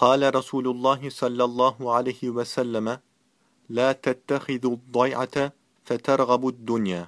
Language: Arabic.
قال رسول الله صلى الله عليه وسلم لا تتخذوا الضيعة فترغبوا الدنيا.